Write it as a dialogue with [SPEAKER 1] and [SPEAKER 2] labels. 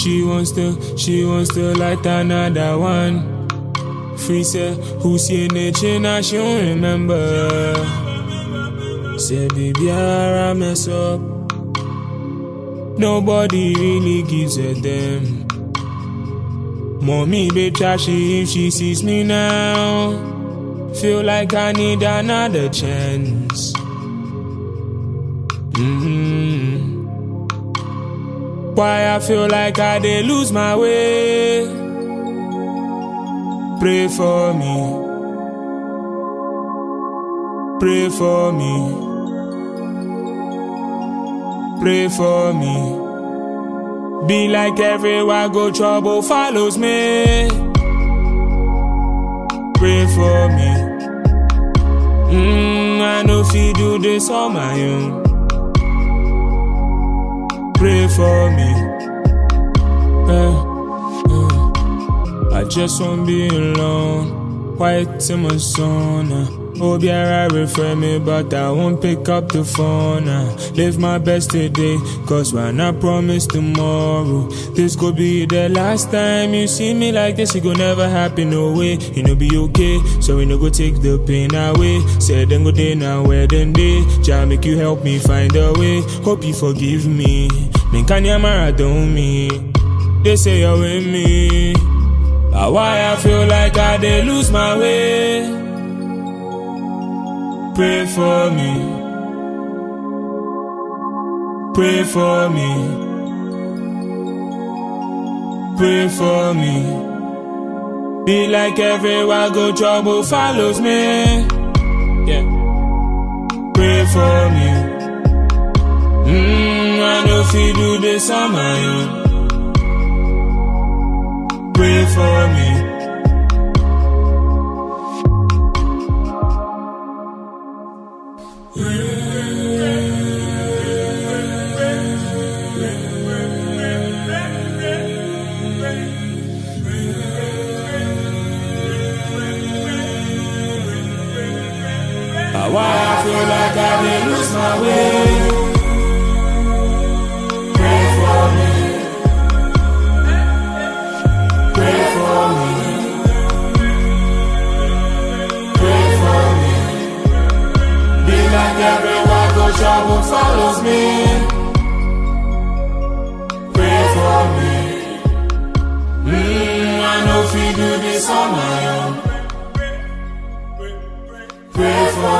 [SPEAKER 1] She wants to, she wants to light another one. Free say, who's here nature now she don't remember. Say, baby, I mess up. Nobody really gives a damn. Mommy be trashy if she sees me now. Feel like I need another chance. hmm Why I feel like I did lose my way. Pray for me. Pray for me. Pray for me. Be like everywhere I go, trouble follows me. Pray for me. Mm, I know if you do this on my own. Pray for me. Eh, eh. I just won't be alone. White in my zone. Obiara refer me, but I won't pick up the phone. Uh. Live my best today, cause when I promise tomorrow, this could be the last time you see me like this. It go never happen, no way. You know, be okay, so we no go take the pain away. Say then go day now, where then day. Try make you help me find a way. Hope you forgive me. Men can you don't me? They say you're with me. But why I feel like I did lose my way? Pray for me. Pray for me. Pray for me. Be like everywhere go, trouble follows me. Yeah. Pray for me. Mm, I know if you do this on my own. Pray for me. I lose my way. Pray for me. Pray for me. Pray for me. Be like everywhere I go, trouble follows me. Pray for me. Mm, I know if you do this on my own. Pray for me.